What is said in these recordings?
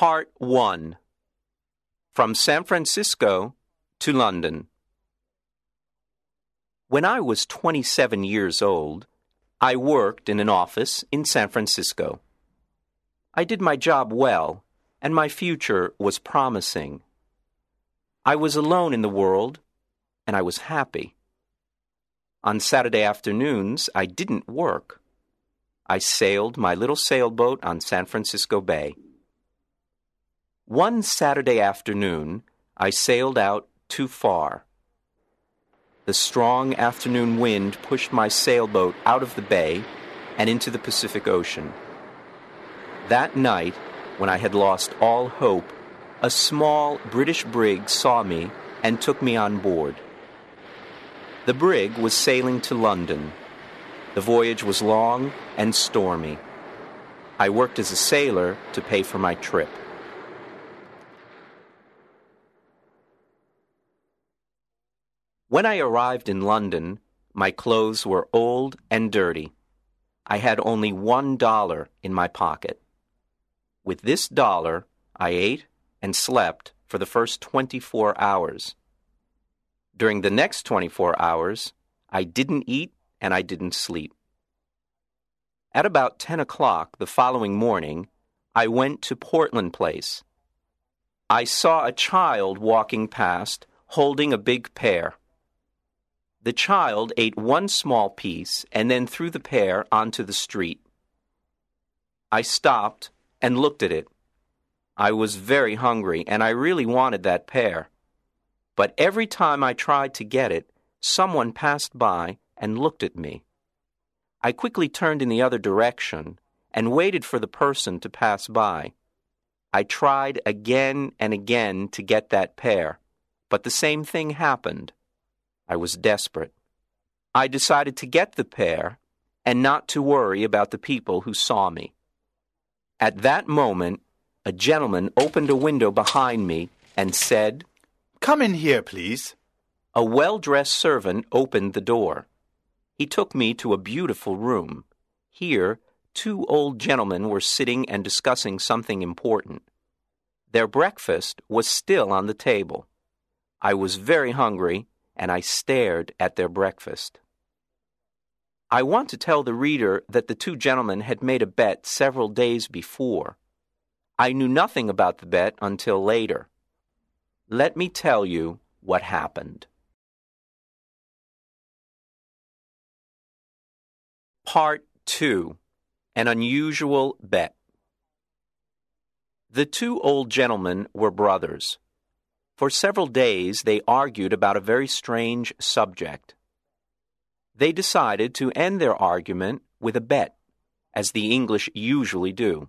Part 1 From San Francisco to London. When I was 27 years old, I worked in an office in San Francisco. I did my job well, and my future was promising. I was alone in the world, and I was happy. On Saturday afternoons, I didn't work. I sailed my little sailboat on San Francisco Bay. One Saturday afternoon, I sailed out too far. The strong afternoon wind pushed my sailboat out of the bay and into the Pacific Ocean. That night, when I had lost all hope, a small British brig saw me and took me on board. The brig was sailing to London. The voyage was long and stormy. I worked as a sailor to pay for my trip. When I arrived in London, my clothes were old and dirty. I had only one dollar in my pocket. With this dollar, I ate and slept for the first 24 hours. During the next 24 hours, I didn't eat and I didn't sleep. At about 10 o'clock the following morning, I went to Portland Place. I saw a child walking past holding a big pear. The child ate one small piece and then threw the pear onto the street. I stopped and looked at it. I was very hungry and I really wanted that pear. But every time I tried to get it, someone passed by and looked at me. I quickly turned in the other direction and waited for the person to pass by. I tried again and again to get that pear, but the same thing happened. I was desperate. I decided to get the pear and not to worry about the people who saw me. At that moment, a gentleman opened a window behind me and said, Come in here, please. A well dressed servant opened the door. He took me to a beautiful room. Here, two old gentlemen were sitting and discussing something important. Their breakfast was still on the table. I was very hungry and I stared at their breakfast. I want to tell the reader that the two gentlemen had made a bet several days before. I knew nothing about the bet until later. Let me tell you what happened. Part 2 An Unusual Bet The two old gentlemen were brothers. For several days they argued about a very strange subject. They decided to end their argument with a bet, as the English usually do.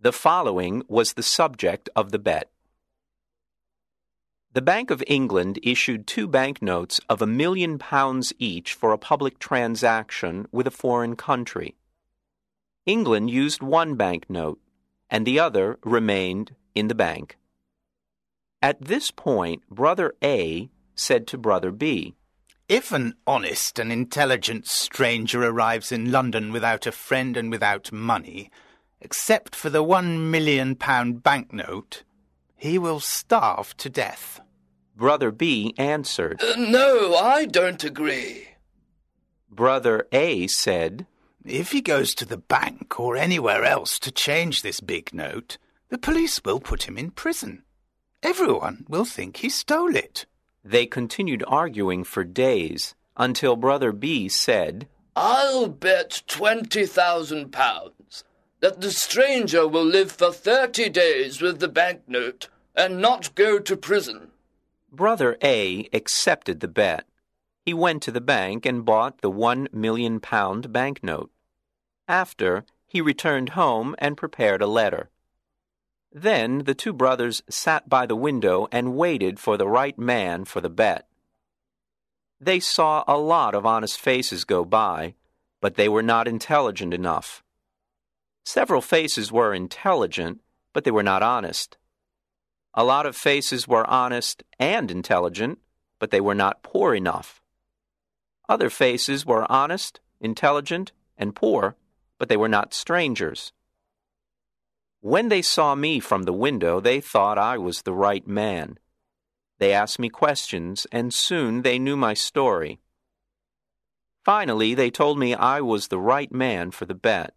The following was the subject of the bet. The Bank of England issued two banknotes of a million pounds each for a public transaction with a foreign country. England used one banknote, and the other remained in the bank. At this point, Brother A said to Brother B, If an honest and intelligent stranger arrives in London without a friend and without money, except for the one million pound banknote, he will starve to death. Brother B answered, Uh, no, I don't agree. Brother A said, If he goes to the bank or anywhere else to change this big note, the police will put him in prison. Everyone will think he stole it. They continued arguing for days until Brother B said, I'll bet twenty thousand pounds that the stranger will live for thirty days with the banknote and not go to prison. Brother A accepted the bet. He went to the bank and bought the one million pound banknote. After, he returned home and prepared a letter. Then the two brothers sat by the window and waited for the right man for the bet. They saw a lot of honest faces go by, but they were not intelligent enough. Several faces were intelligent, but they were not honest. A lot of faces were honest and intelligent, but they were not poor enough. Other faces were honest, intelligent, and poor, but they were not strangers. When they saw me from the window, they thought I was the right man. They asked me questions, and soon they knew my story. Finally, they told me I was the right man for the bet.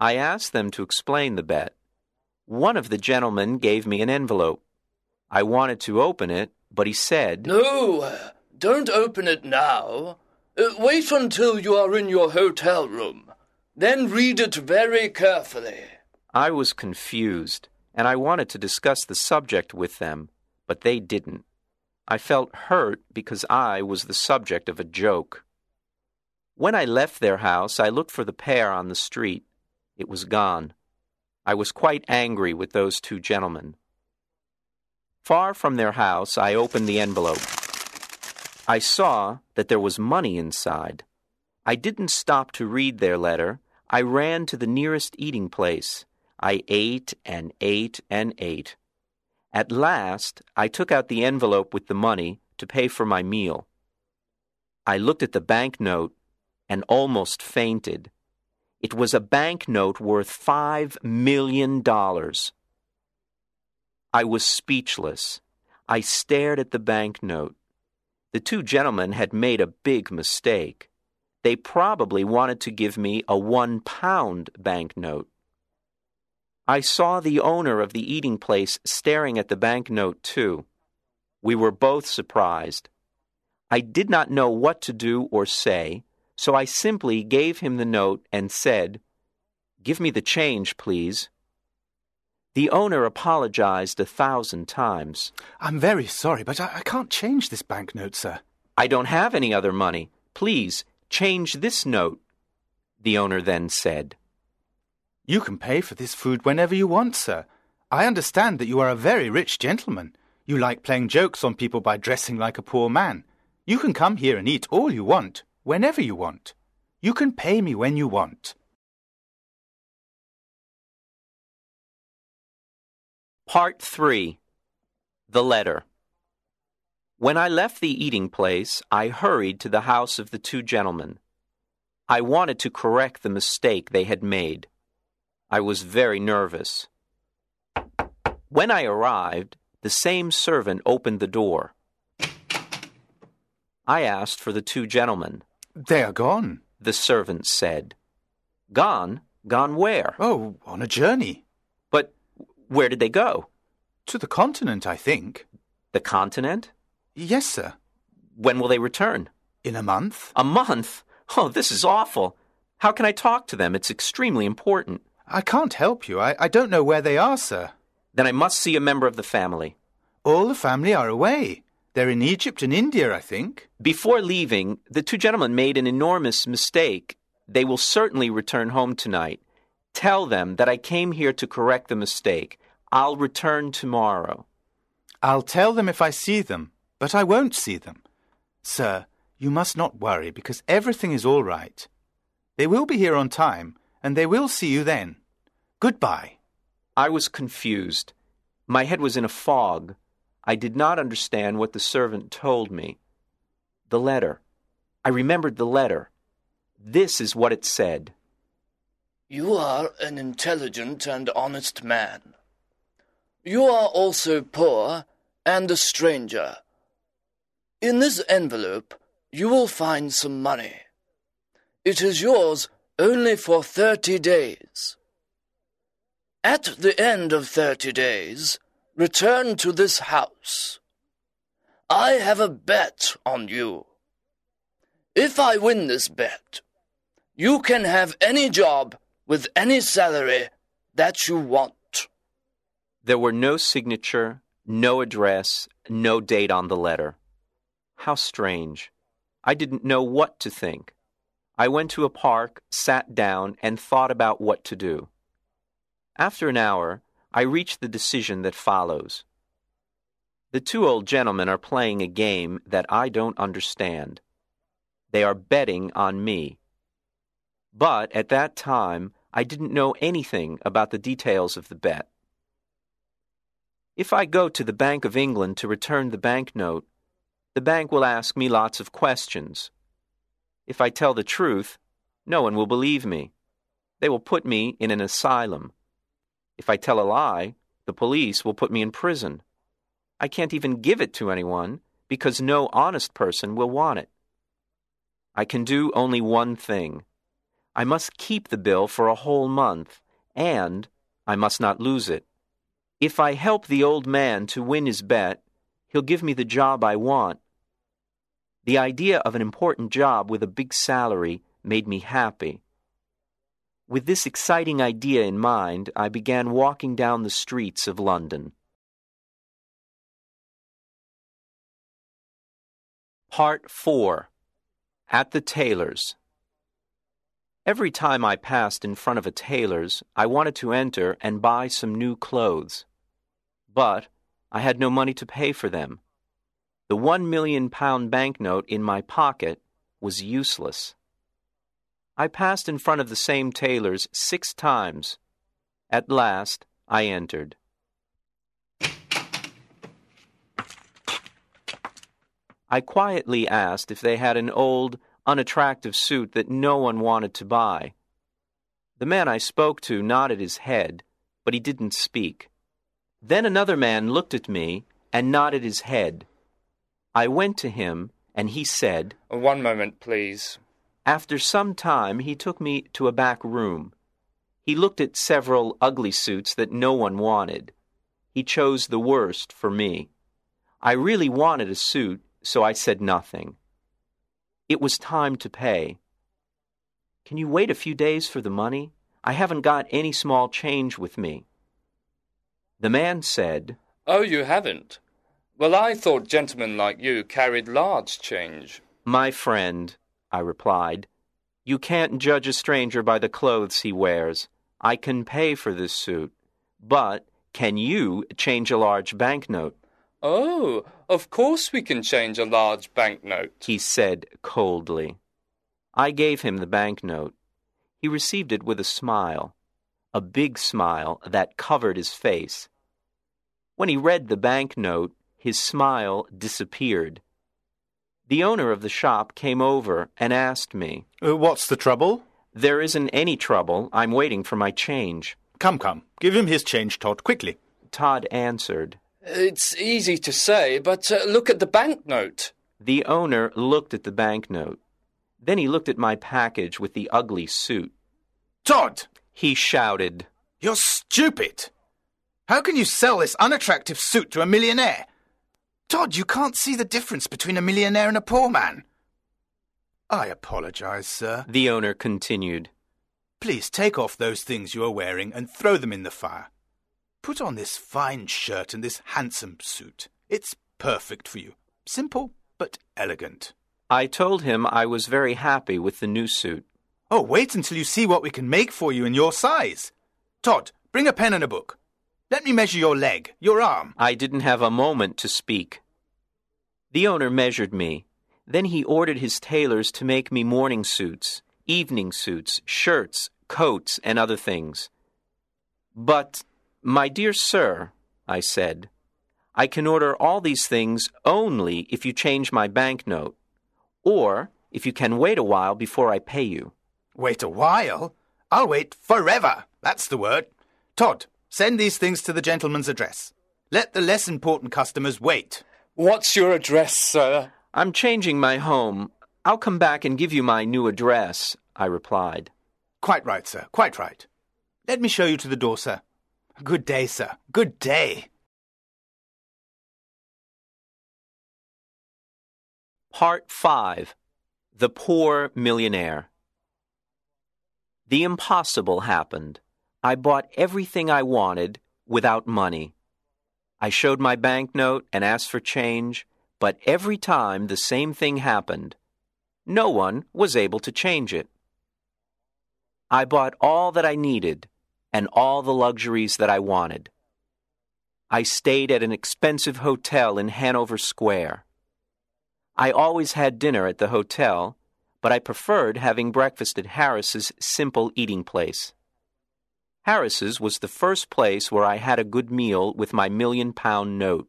I asked them to explain the bet. One of the gentlemen gave me an envelope. I wanted to open it, but he said, No, don't open it now. Uh, wait until you are in your hotel room. Then read it very carefully. I was confused, and I wanted to discuss the subject with them, but they didn't. I felt hurt because I was the subject of a joke. When I left their house, I looked for the pear on the street. It was gone. I was quite angry with those two gentlemen. Far from their house, I opened the envelope. I saw that there was money inside. I didn't stop to read their letter. I ran to the nearest eating place. I ate and ate and ate. At last, I took out the envelope with the money to pay for my meal. I looked at the banknote and almost fainted. It was a banknote worth five million dollars. I was speechless. I stared at the banknote. The two gentlemen had made a big mistake. They probably wanted to give me a one pound banknote. I saw the owner of the eating place staring at the banknote, too. We were both surprised. I did not know what to do or say, so I simply gave him the note and said, Give me the change, please. The owner apologized a thousand times. I'm very sorry, but I, I can't change this banknote, sir. I don't have any other money. Please, change this note, the owner then said. You can pay for this food whenever you want, sir. I understand that you are a very rich gentleman. You like playing jokes on people by dressing like a poor man. You can come here and eat all you want, whenever you want. You can pay me when you want. Part 3 The Letter When I left the eating place, I hurried to the house of the two gentlemen. I wanted to correct the mistake they had made. I was very nervous. When I arrived, the same servant opened the door. I asked for the two gentlemen. They are gone. The servant said. Gone? Gone where? Oh, on a journey. But where did they go? To the continent, I think. The continent? Yes, sir. When will they return? In a month. A month? Oh, this is awful. How can I talk to them? It's extremely important. I can't help you. I, I don't know where they are, sir. Then I must see a member of the family. All the family are away. They're in Egypt and India, I think. Before leaving, the two gentlemen made an enormous mistake. They will certainly return home tonight. Tell them that I came here to correct the mistake. I'll return tomorrow. I'll tell them if I see them, but I won't see them. Sir, you must not worry because everything is all right. They will be here on time, and they will see you then. Goodbye. I was confused. My head was in a fog. I did not understand what the servant told me. The letter. I remembered the letter. This is what it said. You are an intelligent and honest man. You are also poor and a stranger. In this envelope you will find some money. It is yours only for thirty days. At the end of thirty days, return to this house. I have a bet on you. If I win this bet, you can have any job with any salary that you want. There were no signature, no address, no date on the letter. How strange. I didn't know what to think. I went to a park, sat down, and thought about what to do. After an hour, I reach the decision that follows. The two old gentlemen are playing a game that I don't understand. They are betting on me. But at that time, I didn't know anything about the details of the bet. If I go to the Bank of England to return the banknote, the bank will ask me lots of questions. If I tell the truth, no one will believe me. They will put me in an asylum. If I tell a lie, the police will put me in prison. I can't even give it to anyone because no honest person will want it. I can do only one thing. I must keep the bill for a whole month, and I must not lose it. If I help the old man to win his bet, he'll give me the job I want. The idea of an important job with a big salary made me happy. With this exciting idea in mind, I began walking down the streets of London. Part 4 At the Tailor's Every time I passed in front of a tailor's, I wanted to enter and buy some new clothes. But I had no money to pay for them. The one million pound banknote in my pocket was useless. I passed in front of the same tailor's six times. At last, I entered. I quietly asked if they had an old, unattractive suit that no one wanted to buy. The man I spoke to nodded his head, but he didn't speak. Then another man looked at me and nodded his head. I went to him, and he said, One moment, please. After some time, he took me to a back room. He looked at several ugly suits that no one wanted. He chose the worst for me. I really wanted a suit, so I said nothing. It was time to pay. Can you wait a few days for the money? I haven't got any small change with me. The man said, Oh, you haven't? Well, I thought gentlemen like you carried large change. My friend, I replied, you can't judge a stranger by the clothes he wears. I can pay for this suit. But can you change a large banknote? Oh, of course we can change a large banknote. He said coldly. I gave him the banknote. He received it with a smile, a big smile that covered his face. When he read the banknote, his smile disappeared. The owner of the shop came over and asked me, Uh, what's the trouble? There isn't any trouble. I'm waiting for my change. Come, come. Give him his change, Todd, quickly. Todd answered. It's easy to say, but uh, look at the banknote. The owner looked at the banknote. Then he looked at my package with the ugly suit. Todd! He shouted. You're stupid! How can you sell this unattractive suit to a millionaire? Todd, you can't see the difference between a millionaire and a poor man. I apologize, sir. The owner continued. Please take off those things you are wearing and throw them in the fire. Put on this fine shirt and this handsome suit. It's perfect for you. Simple, but elegant. I told him I was very happy with the new suit. Oh, wait until you see what we can make for you in your size. Todd, bring a pen and a book. Let me measure your leg, your arm. I didn't have a moment to speak. The owner measured me. Then he ordered his tailors to make me morning suits, evening suits, shirts, coats, and other things. But, my dear sir, I said, I can order all these things only if you change my banknote, or if you can wait a while before I pay you. Wait a while? I'll wait forever. That's the word. Todd, send these things to the gentleman's address. Let the less important customers wait. What's your address, sir? I'm changing my home. I'll come back and give you my new address, I replied. Quite right, sir. Quite right. Let me show you to the door, sir. Good day, sir. Good day. Part 5 The Poor Millionaire The impossible happened. I bought everything I wanted without money. I showed my banknote and asked for change, but every time the same thing happened. No one was able to change it. I bought all that I needed and all the luxuries that I wanted. I stayed at an expensive hotel in Hanover Square. I always had dinner at the hotel, but I preferred having breakfast at Harris's simple eating place. Harris's was the first place where I had a good meal with my million pound note.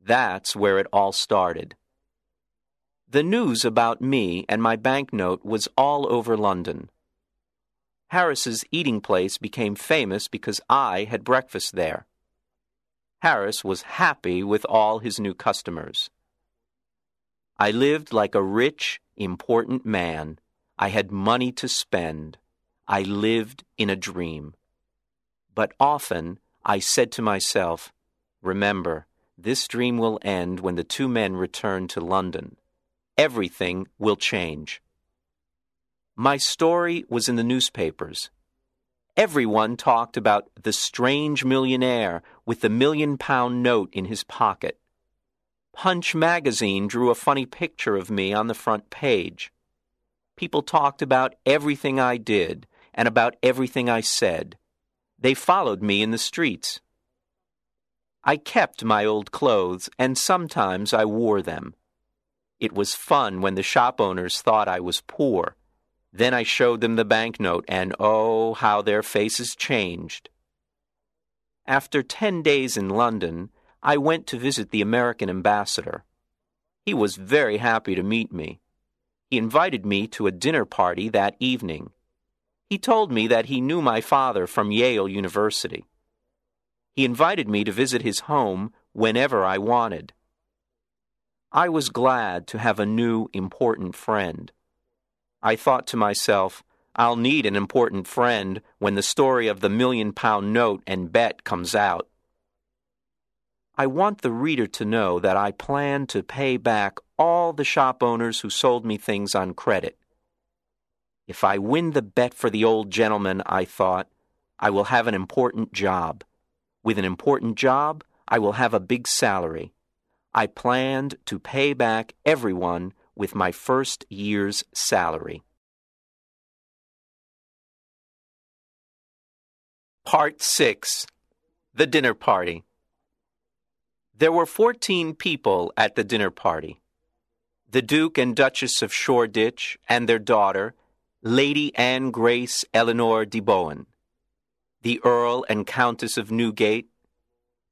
That's where it all started. The news about me and my banknote was all over London. Harris's eating place became famous because I had breakfast there. Harris was happy with all his new customers. I lived like a rich, important man. I had money to spend. I lived in a dream. But often I said to myself, Remember, this dream will end when the two men return to London. Everything will change. My story was in the newspapers. Everyone talked about the strange millionaire with the million pound note in his pocket. Punch magazine drew a funny picture of me on the front page. People talked about everything I did and about everything I said. They followed me in the streets. I kept my old clothes, and sometimes I wore them. It was fun when the shop owners thought I was poor. Then I showed them the banknote, and oh, how their faces changed. After ten days in London, I went to visit the American ambassador. He was very happy to meet me. He invited me to a dinner party that evening. He told me that he knew my father from Yale University. He invited me to visit his home whenever I wanted. I was glad to have a new, important friend. I thought to myself, I'll need an important friend when the story of the million pound note and bet comes out. I want the reader to know that I plan to pay back all the shop owners who sold me things on credit. If I win the bet for the old gentleman, I thought, I will have an important job. With an important job, I will have a big salary. I planned to pay back everyone with my first year's salary. Part 6 The Dinner Party There were 14 people at the dinner party. The Duke and Duchess of Shoreditch and their daughter, Lady Anne Grace Eleanor de Bohun, the Earl and Countess of Newgate,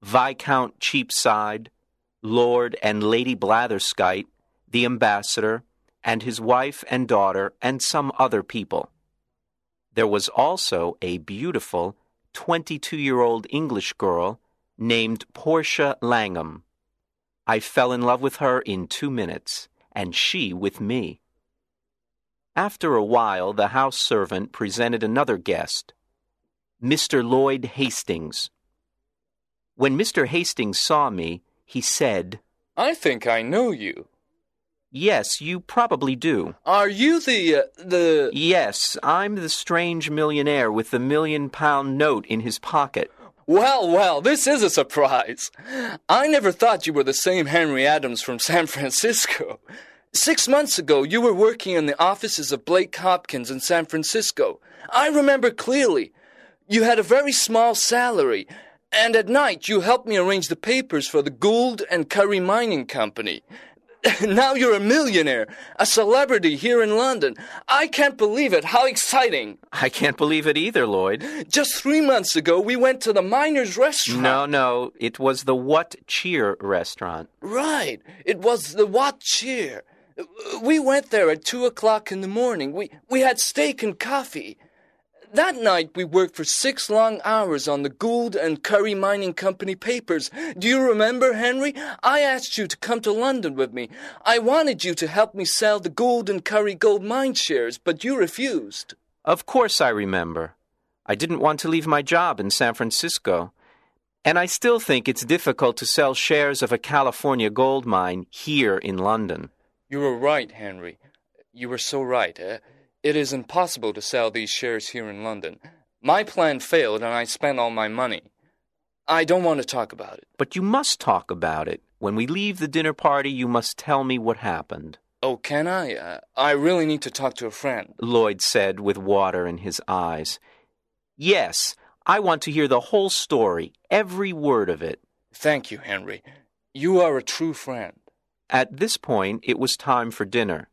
Viscount Cheapside, Lord and Lady Blatherskite, the ambassador, and his wife and daughter, and some other people. There was also a beautiful 22 year old English girl named Portia Langham. I fell in love with her in two minutes, and she with me. After a while, the house servant presented another guest, Mr. Lloyd Hastings. When Mr. Hastings saw me, he said, I think I know you. Yes, you probably do. Are you the, uh, the. Yes, I'm the strange millionaire with the million pound note in his pocket. Well, well, this is a surprise. I never thought you were the same Henry Adams from San Francisco. Six months ago, you were working in the offices of Blake Hopkins in San Francisco. I remember clearly. You had a very small salary, and at night you helped me arrange the papers for the Gould and Curry Mining Company. now you're a millionaire, a celebrity here in London. I can't believe it. How exciting. I can't believe it either, Lloyd. Just three months ago, we went to the Miners Restaurant. No, no, it was the What Cheer restaurant. Right. It was the What Cheer. We went there at two o'clock in the morning. We, we had steak and coffee. That night we worked for six long hours on the Gould and Curry Mining Company papers. Do you remember, Henry? I asked you to come to London with me. I wanted you to help me sell the Gould and Curry gold mine shares, but you refused. Of course I remember. I didn't want to leave my job in San Francisco. And I still think it's difficult to sell shares of a California gold mine here in London. You were right, Henry. You were so right. Eh? It is impossible to sell these shares here in London. My plan failed and I spent all my money. I don't want to talk about it. But you must talk about it. When we leave the dinner party, you must tell me what happened. Oh, can I? Uh, I really need to talk to a friend. Lloyd said with water in his eyes. Yes, I want to hear the whole story, every word of it. Thank you, Henry. You are a true friend. At this point, it was time for dinner.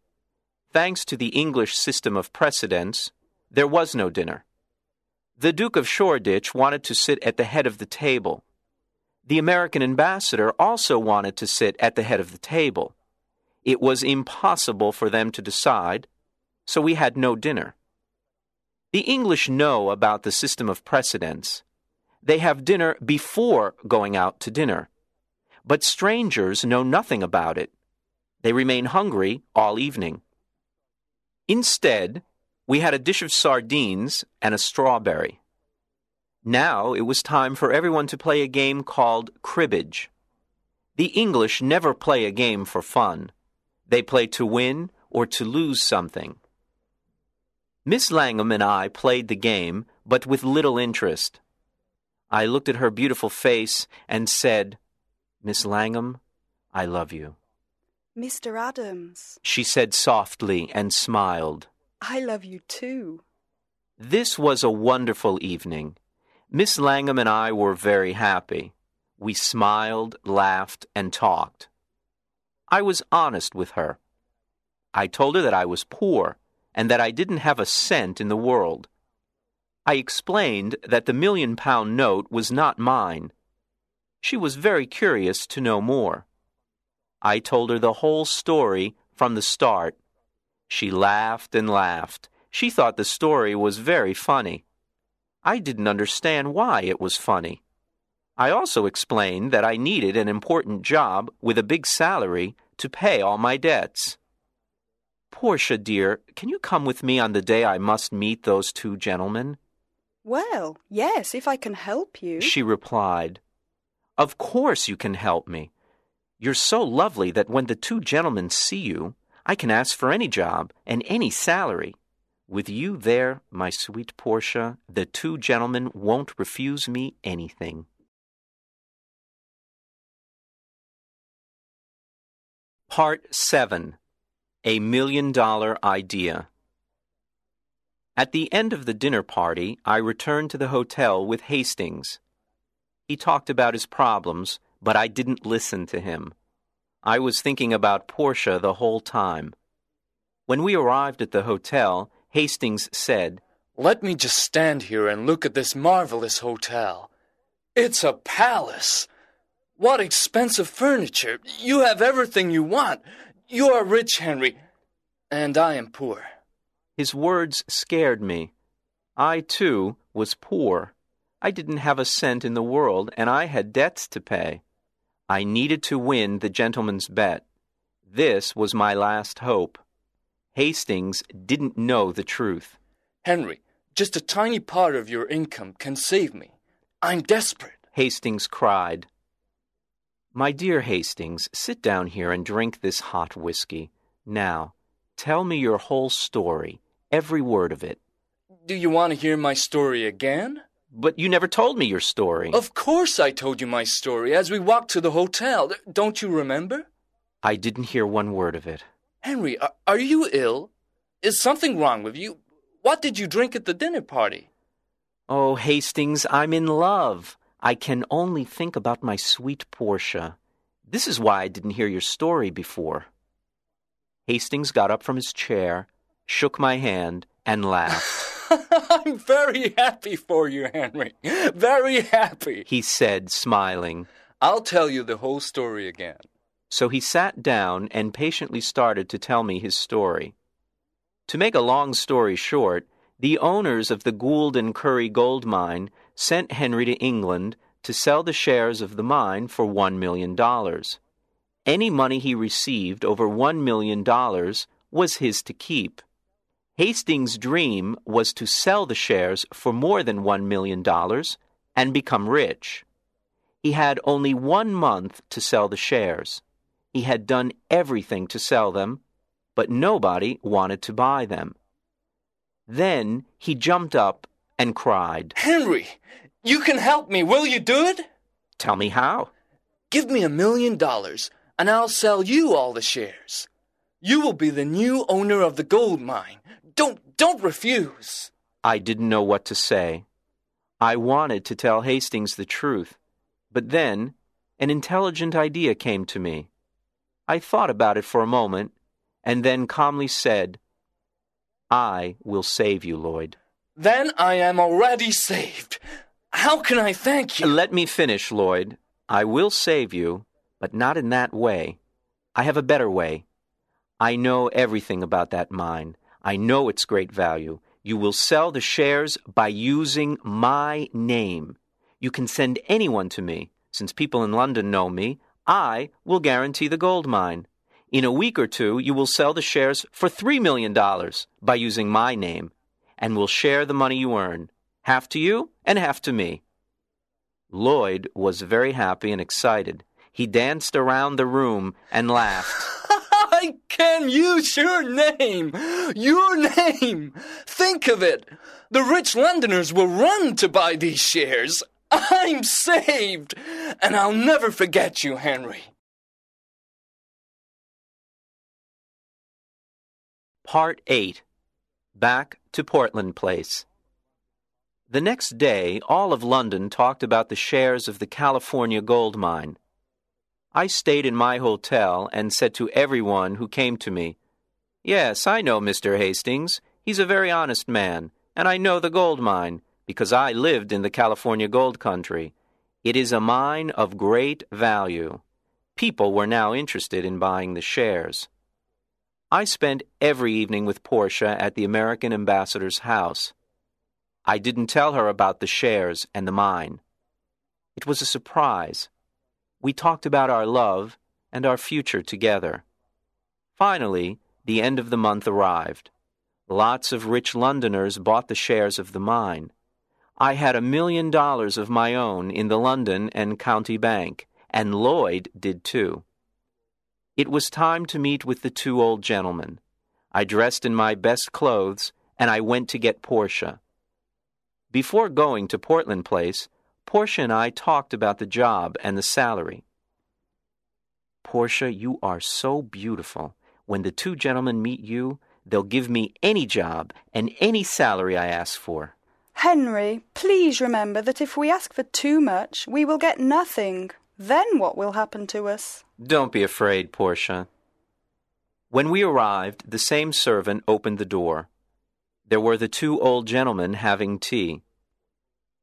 Thanks to the English system of precedence, there was no dinner. The Duke of Shoreditch wanted to sit at the head of the table. The American ambassador also wanted to sit at the head of the table. It was impossible for them to decide, so we had no dinner. The English know about the system of precedence. They have dinner before going out to dinner. But strangers know nothing about it. They remain hungry all evening. Instead, we had a dish of sardines and a strawberry. Now it was time for everyone to play a game called cribbage. The English never play a game for fun. They play to win or to lose something. Miss Langham and I played the game, but with little interest. I looked at her beautiful face and said, Miss Langham, I love you. Mr. Adams, She said softly and smiled. I love you too. This was a wonderful evening. Miss Langham and I were very happy. We smiled, laughed, and talked. I was honest with her. I told her that I was poor and that I didn't have a cent in the world. I explained that the million pound note was not mine. She was very curious to know more. I told her the whole story from the start. She laughed and laughed. She thought the story was very funny. I didn't understand why it was funny. I also explained that I needed an important job with a big salary to pay all my debts. Portia, dear, can you come with me on the day I must meet those two gentlemen? Well, yes, if I can help you. She replied, Of course you can help me. You're so lovely that when the two gentlemen see you, I can ask for any job and any salary. With you there, my sweet Portia, the two gentlemen won't refuse me anything. Part 7 A Million Dollar Idea At the end of the dinner party, I returned to the hotel with Hastings. He talked about his problems, but I didn't listen to him. I was thinking about Portia the whole time. When we arrived at the hotel, Hastings said, Let me just stand here and look at this marvelous hotel. It's a palace. What expensive furniture. You have everything you want. You are rich, Henry, and I am poor. His words scared me. I, too, was poor. I didn't have a cent in the world, and I had debts to pay. I needed to win the gentleman's bet. This was my last hope. Hastings didn't know the truth. Henry, just a tiny part of your income can save me. I'm desperate. Hastings cried. My dear Hastings, sit down here and drink this hot whiskey. Now, tell me your whole story, every word of it. Do you want to hear my story again? But you never told me your story. Of course I told you my story as we walked to the hotel. Don't you remember? I didn't hear one word of it. Henry, are, are you ill? Is something wrong with you? What did you drink at the dinner party? Oh, Hastings, I'm in love. I can only think about my sweet Portia. This is why I didn't hear your story before. Hastings got up from his chair, shook my hand, and laughed. I'm very happy for you, Henry. Very happy. He said, smiling. I'll tell you the whole story again. So he sat down and patiently started to tell me his story. To make a long story short, the owners of the Gould and Curry gold mine sent Henry to England to sell the shares of the mine for $1 million. Any money he received over $1 million was his to keep. Hastings' dream was to sell the shares for more than $1 million and become rich. He had only one month to sell the shares. He had done everything to sell them, but nobody wanted to buy them. Then he jumped up and cried, Henry, you can help me. Will you do it? Tell me how. Give me a million dollars, and I'll sell you all the shares. You will be the new owner of the gold mine. Don't don't refuse. I didn't know what to say. I wanted to tell Hastings the truth, but then an intelligent idea came to me. I thought about it for a moment and then calmly said, I will save you, Lloyd. Then I am already saved. How can I thank you? Let me finish, Lloyd. I will save you, but not in that way. I have a better way. I know everything about that mine. I know its great value. You will sell the shares by using my name. You can send anyone to me. Since people in London know me, I will guarantee the gold mine. In a week or two, you will sell the shares for $3 million by using my name, and will share the money you earn, half to you and half to me. Lloyd was very happy and excited. He danced around the room and laughed. I can use your name! Your name! Think of it! The rich Londoners will run to buy these shares. I'm saved! And I'll never forget you, Henry. Part 8 Back to Portland Place. The next day, all of London talked about the shares of the California gold mine. I stayed in my hotel and said to everyone who came to me, Yes, I know Mr. Hastings. He's a very honest man, and I know the gold mine because I lived in the California gold country. It is a mine of great value. People were now interested in buying the shares. I spent every evening with Portia at the American ambassador's house. I didn't tell her about the shares and the mine. It was a surprise. We talked about our love and our future together. Finally, the end of the month arrived. Lots of rich Londoners bought the shares of the mine. I had a million dollars of my own in the London and County Bank, and Lloyd did too. It was time to meet with the two old gentlemen. I dressed in my best clothes, and I went to get Portia. Before going to Portland Place, Portia and I talked about the job and the salary. Portia, you are so beautiful. When the two gentlemen meet you, they'll give me any job and any salary I ask for. Henry, please remember that if we ask for too much, we will get nothing. Then what will happen to us? Don't be afraid, Portia. When we arrived, the same servant opened the door. There were the two old gentlemen having tea.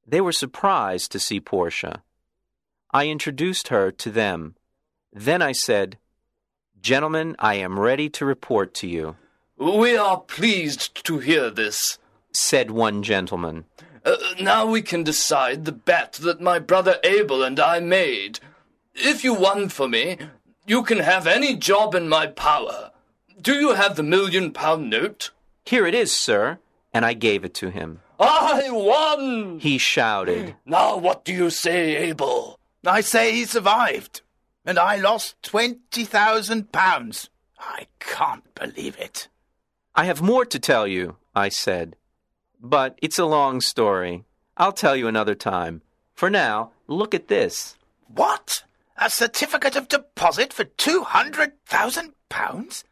They were surprised to see Portia. I introduced her to them. Then I said, Gentlemen, I am ready to report to you, We are pleased to hear this. said one gentleman. Uh, now we can decide the bet that my brother Abel and I made. If you won for me, you can have any job in my power. Do you have the million pound note? Here it is, sir, and I gave it to him. I won! He shouted. Now what do you say, Abel? I say he survived, and I lost twenty thousand pounds. I can't believe it. I have more to tell you, I said. But it's a long story. I'll tell you another time. For now, look at this. What? A certificate of deposit for two hundred thousand pounds?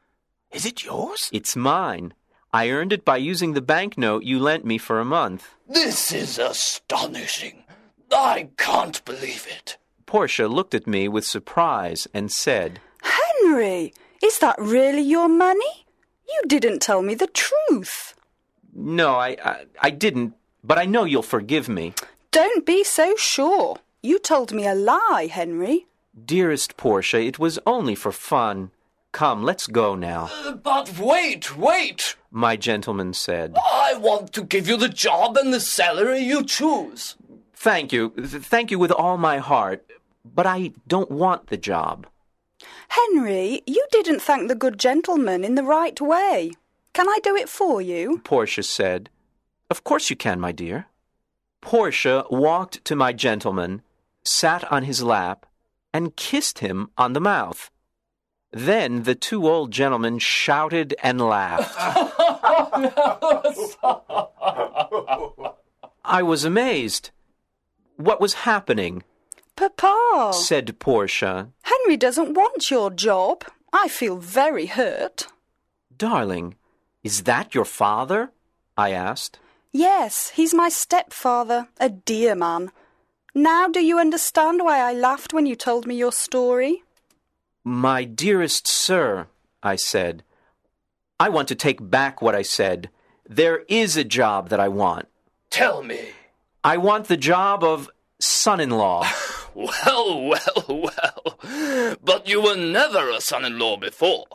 Is it yours? It's mine. I earned it by using the banknote you lent me for a month. This is astonishing. I can't believe it. Portia looked at me with surprise and said, Henry, is that really your money? You didn't tell me the truth. No, I, I, I didn't, but I know you'll forgive me. Don't be so sure. You told me a lie, Henry. Dearest Portia, it was only for fun. Come, let's go now, Uh, But wait, wait! my gentleman said. I want to give you the job and the salary you choose. Thank you, th- thank you with all my heart, but I don't want the job. Henry, you didn't thank the good gentleman in the right way. Can I do it for you? Portia said. Of course you can, my dear. Portia walked to my gentleman, sat on his lap, and kissed him on the mouth. Then the two old gentlemen shouted and laughed. I was amazed. What was happening? Papa, said Portia. Henry doesn't want your job. I feel very hurt. Darling, is that your father? I asked. Yes, he's my stepfather, a dear man. Now do you understand why I laughed when you told me your story? My dearest sir, I said, I want to take back what I said. There is a job that I want. Tell me. I want the job of son in law. Well, well, well. But you were never a son in law before.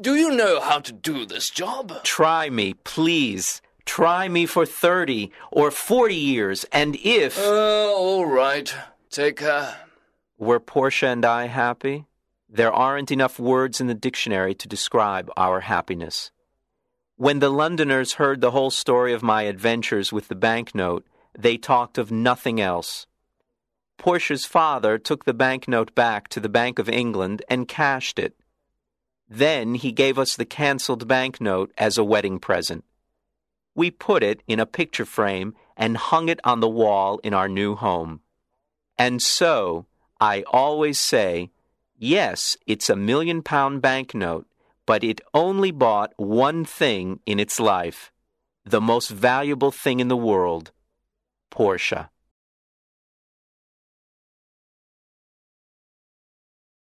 Do you know how to do this job? Try me, please. Try me for 30 or 40 years, and if. Uh, all right. Take care. Were Portia and I happy? There aren't enough words in the dictionary to describe our happiness. When the Londoners heard the whole story of my adventures with the banknote, they talked of nothing else. Portia's father took the banknote back to the Bank of England and cashed it. Then he gave us the cancelled banknote as a wedding present. We put it in a picture frame and hung it on the wall in our new home. And so, I always say, yes, it's a million pound banknote, but it only bought one thing in its life the most valuable thing in the world Portia.